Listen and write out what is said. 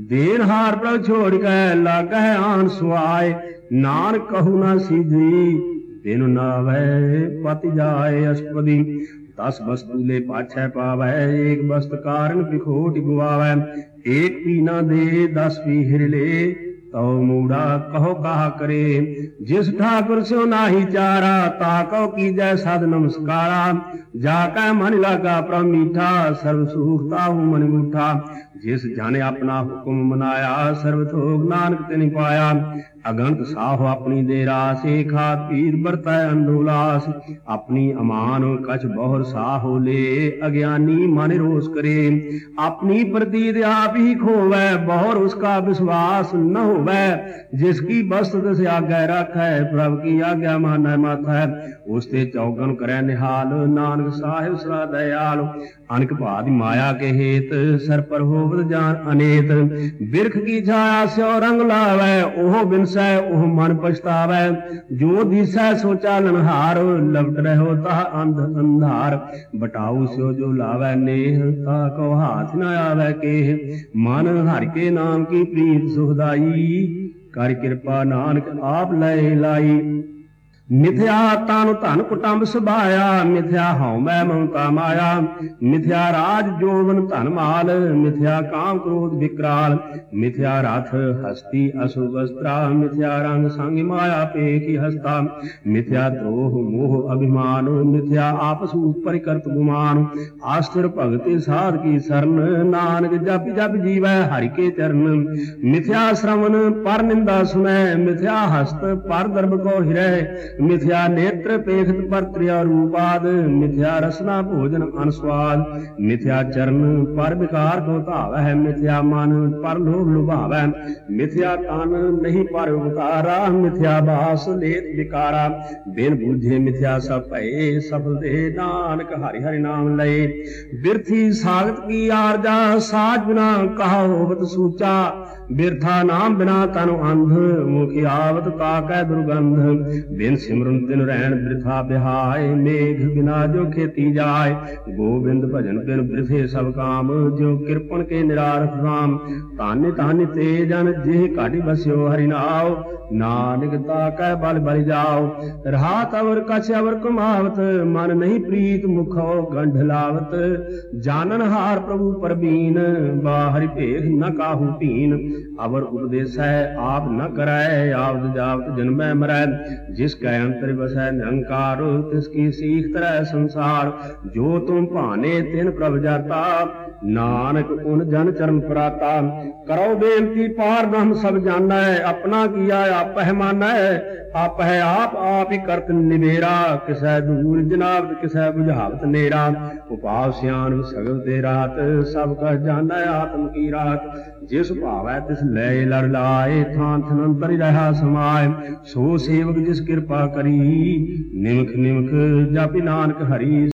ਦੇਨ ਹਾਰ ਪ੍ਰਭ ਛੋੜ ਕੇ ਲਾਗੈ ਆਨ ਸੁਆਏ। ਨਾਨਕ ਕਹੂ ਨਾ ਸੀਧੀ, ਬਿਨ ਨਾਵੈ ਪਤਿ ਜਾਏ ਅਸਪਦੀ। ਦਸ ਵਸਤੂ ਲੈ ਪਾਛੈ ਪਾਵੈ, ਏਕ ਵਸਤ ਕਾਰਨ ਵਿਖੋਟ ਗਵਾਵੈ ਏਕ ਪੀਨਾ ਦੇ, ਦਸ ਪੀ ਹਿਰ ਲੈ ਤਉ ਮੂੜਾ ਕਹੋ ਕਾਹ ਕਰੇ। ਜਿਸ ਠਾਕੁਰ ਸਿਓ ਨਾਹੀ ਚਾਰਾ, ਤਾ ਕਉ ਕੀਜੈ ਸਦ ਨਮਸਕਾਰਾ। ਜਾ ਕੈ ਮਨ ਲਾਗਾ ਪ੍ਰਭ ਮੀਠਾ ਸਰਬ ਸੁਖ ਤਾਹੂ ਮਨ ਮੂਠਾ। ਜਿਸ ਜਾਣੇ ਆਪਣਾ ਹੁਕਮ ਮਨਾਇਆ ਸਰਬ ਥੋਗ ਨਾਨਕ ਤੇ ਨਹੀਂ ਪਾਇਆ ਅਗੰਤ ਸਾਹ ਆਪਣੀ ਦੇ ਰਾਸੇ ਖਾਤ ਪੀਰ ਵਰਤੈ ਅੰਦੋਲਾਸ ਆਪਣੀ ਅਮਾਨ ਕਛ ਬਹੁਰ ਸਾਹੋ ਲੇ ਅਗਿਆਨੀ ਮਨ ਰੋਸ ਕਰੇ। ਆਪਣੀ ਪ੍ਰਤੀਤ ਆਪ ਹੀ ਖੋਵੈ, ਬਹੁਰ ਉਸਕਾ ਵਿਸ਼ਵਾਸ ਨ ਹੋਵੈ। ਜਿਸ ਕੀ ਬਸਤ ਤਿਸ ਆਗੈ ਰਾਖੈ, ਪ੍ਰਭ ਕੀ ਆਗਿਆ ਮਾਨੈ ਮਾਥੈ। ਉਸ ਤੇ ਚੌਗਨ ਕਰੈ ਨਿਹਾਲ, ਨਾਨਕ ਸਾਹਿਬ ਸਦਾ ਦਇਆਲ। ਅਨਕ ਭਾਦੀ ਮਾਇਆ ਕੇ ਹੇਤ, ਸਰ ਪਰ ਹੋਵਤ ਜਾਨ ਅਨੇਤ। ਬਿਰਖ ਕੀ ਛਾਇਆ ਸਿਓ ਰੰਗ ਲਾਵੈ, ਉਹ ਬਿਨਸੈ, ਉਹ ਮਨ ਪਛਤਾਵੈ। ਜੋ ਦਿਸੈ ਸੋ ਚਾਲਨ ਹਾਰ, ਲਵਟ ਰਹੋ ਤਾ ਅੰਧ ਅੰਧਾਰ। ਬਟਾਉ ਸਿਓ ਜੋ ਲਾਵੈ ਨੇਹ, ਤਾ ਕੋ ਹਾਥ ਨ ਆਵੈ ਕੇ ਮਨ ਹਰ ਕੇ ਨਾਮ ਕੀ ਪ੍ਰੀਤ ਸੁਖਦਾਈ, ਕਰ ਕਿਰਪਾ ਨਾਨਕ ਆਪ ਲੈ ਲਾਈ। ਮਿਥਿਆ ਤਨ ਧਨ ਕੁਟੰਬ ਸੁਭਾਇਆ, ਮਿਥਿਆ ਹਉ ਮੈਂ ਮਮਤਾ ਮਾਇਆ। ਮਿਥਿਆ ਰਾਜ ਜੋਵਨ ਧਨ ਮਾਲ, ਮਿਥਿਆ ਕਾਮ ਕ੍ਰੋਧ ਵਿਕਰਾਲ ਮਿਥਿਆ ਰਥ ਹਸਤੀ ਅਸੁ ਵਸਤਰਾ, ਮਿਥਿਆ ਰੰਗ ਸੰਗ ਮਾਇਆ ਪੇਖੀ ਹਸਤਾ। ਮਿਥਿਆ ਦੋਹ ਮੋਹ ਅਭਿਮਾਨ, ਮਿਥਿਆ ਆਪਸ ਉਪਰ ਕਰਤ ਗੁਮਾਨ। ਆਸਥਿਰ ਭਗਤੀ ਸਾਧ ਕੀ ਸਰਨ, ਨਾਨਕ ਜਪ ਜਪ ਜੀਵੈ ਹਰਿ ਕੇ ਚਰਨ। ਮਿਥਿਆ ਸ਼ਰਵਨ ਪਰ ਨਿੰਦਾ ਸੁਨੈ ਮਿਥਿਆ ਹਸਤ ਪਰ ਦਰਬ ਕੋ ਹਿਰੈ। ਮਿਥਿਆ ਨੇਤਰ ਪੇਖਤ ਪਰ ਰੂਪਾਦ, ਮਿਥਿਆ ਰਸਨਾ ਭੋਜਨ ਅਨਸਵਾਦ, ਮਿਥਿਆ ਚਰਨ ਪਰ ਵਿਕਾਰ ਕੋ ਧਾਵੈ ਮਿਥਿਆ ਮਨ ਪਰ ਲੋਭ ਲੁਭਾਵੈ ਮਿਥਿਆ ਤਨ ਨਹੀਂ ਪਰ ਉਤਾਰਾ ਮਿਥਿਆ ਬਾਸ ਲੇਤ ਵਿਕਾਰਾ, ਬਿਨ ਬੁਝੇ ਮਿਥਿਆ ਸਭ ਭਏ ਸਫਲ ਦੇ ਨਾਨਕ ਹਰਿ ਹਰਿ ਨਾਮ ਲਏ। ਬਿਰਥੀ ਸਾਗਤ ਕੀ ਆਰਜਾ, ਸਾਜ ਬਿਨਾ ਕਹਾ ਹੋਵਤ ਸੂਚਾ, ਬਿਰਥਾ ਨਾਮ ਬਿਨਾ ਤਨ ਅੰਧ, ਮੁਖ ਆਵਤ ਤਾਕੈ ਦੁਰਗੰਧ, ਬਿਨ ਸਿਮਰਨ ਤਿਨ ਰਹਿਣ ਬਿਰਥਾ ਬਿਹਾਏ, ਮੇਘ ਬਿਨਾ ਜੋ ਖੇਤੀ ਜਾਏ। ਗੋਬਿੰਦ ਭਜਨ ਬਿਨ ਬਿਰਥੇ ਸਭ ਕਾਮ ਜੋ ਕਿਰਪਨ ਕੇ ਨਿਰਾਰਥ ਰਾਮ। ਤਾਨੇ ਤਾਨੇ ਤੇ ਜਨ ਜਿਹ ਘਾਟੀ ਬਸਿਓ ਹਰਿ ਨਾਉ। ਨਾਨਕ ਤਾਕੈ ਬਲ ਬਲ ਜਾਓ ਰਹਾਤ ਅਵਰ ਕਛ ਅਵਰ ਕਮਾਵਤ, ਮਨ ਨਹੀਂ ਪ੍ਰੀਤ ਮੁਖੋ ਗੰਢ ਲਾਵਤ। ਜਾਣਨ ਹਾਰ ਪ੍ਰਭੂ ਪਰਬੀਨ, ਬਾਹਰਿ ਭੇਖ ਨ ਕਾਹੂ ਧੀਨ ਅਵਰ ਉਪਦੇਸੈ ਆਪ ਨ ਕਰੈ, ਆਵਦ ਜਾਵਤ ਜਨਮੈ ਮਰੈ। ਜਿਸ ਕੈ ਅੰਤਰ ਵਸੈ ਨਿਰੰਕਾਰ ਤਿਸ ਕੀ ਸੀਖ ਤਰੈ ਸੰਸਾਰ, ਜੋ ਤੁਮ ਭਾਣੇ ਤਿਨ ਪ੍ਰਭ ਜਾਤਾ। ਨਾਨਕ ਉਨ ਜਨ ਚਰਨ ਪ੍ਰਾਤਾ ਕਰੋ ਬੇਨਤੀ, ਪਾਰ ਬ੍ਰਹਮ ਸਭ ਜਾਣੈ, ਆਪਣਾ ਕੀਆ ਆਪਹਿ ਮਾਨੈ। ਆਪ ਹੈ ਆਪ ਆਪ ਹੀ ਕਰਤ ਨਿਵੇਰਾ, ਕਿਸੈ ਦੂਰ ਜਨਾਬ, ਕਿਸੈ ਬੁਝਾਵਤ ਨੇਰਾ। ਉਪਾਵ ਸਿਆਨ ਸਗਲ ਦੇ ਰਾਤ, ਸਭ ਕਹ ਜਾਣੈ, ਆਤਮ ਕੀ ਰਾਤ। ਜਿਸ ਭਾਵੈ ਤਿਸ ਲੈ ਲੜ ਲਾਏ, ਥਾਂ ਥਨੰਤਰ ਰਹਾ ਸਮਾਏ। ਸੋ ਸੇਵਕ ਜਿਸ ਕਿਰਪਾ ਕਰੀ। ਨਿਮਖ ਨਿਮਖ ਜਪਿ ਨਾਨਕ ਹਰੀ